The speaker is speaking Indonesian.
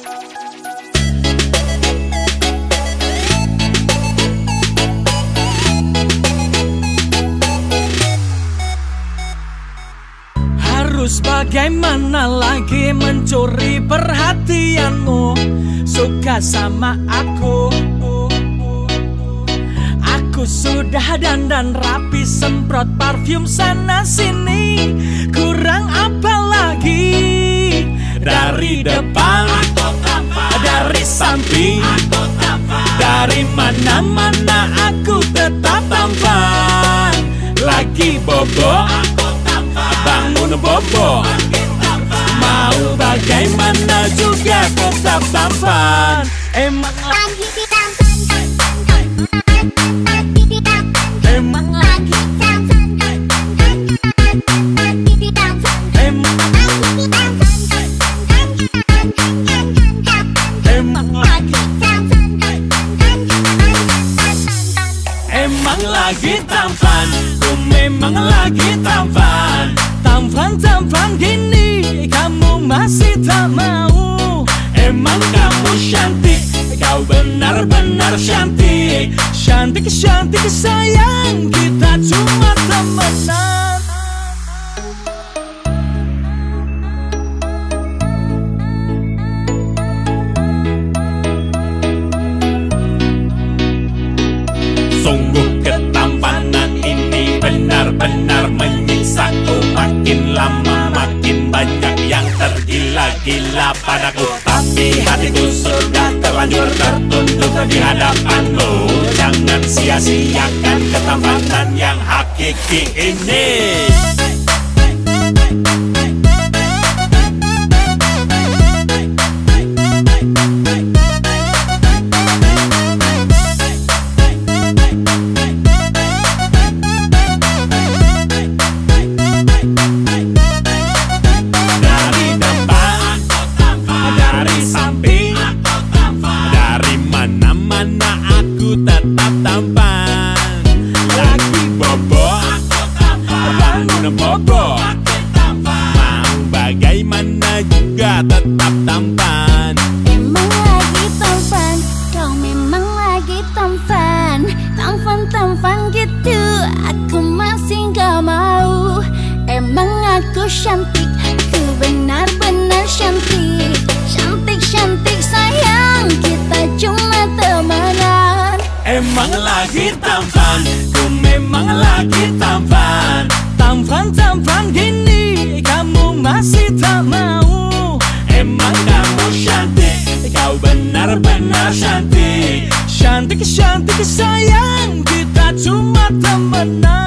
Harus bagaimana lagi mencuri perhatianmu? Suka sama aku. Aku sudah dandan rapi semprot parfum sana sini Mana-mana aku tetap tampan. Lagi bobo bangun bobo Mau bagaimana juga tetap tampan. Emang lagi lagi tampan. Ku memang lagi tampan. Tampan-tampan gini Kamu masih tak mau. Emang kamu cantik Kau benar-benar cantik. Cantik-cantik sayang Kita cuma temenan tergila-gila padaku Tapi hatiku sudah terlanjur tertunduk di hadapanmu. Jangan sia-siakan ketampanan yang hakiki ini cantik, aku benar-benar cantik. Cantik-cantik sayang, kita cuma temenan. Emang lagi tampan, ku memang lagi tampan. Tampan-tampan gini, kamu masih tak mau. Emang kamu cantik, kau benar-benar cantik. Cantik-cantik sayang, kita cuma temenan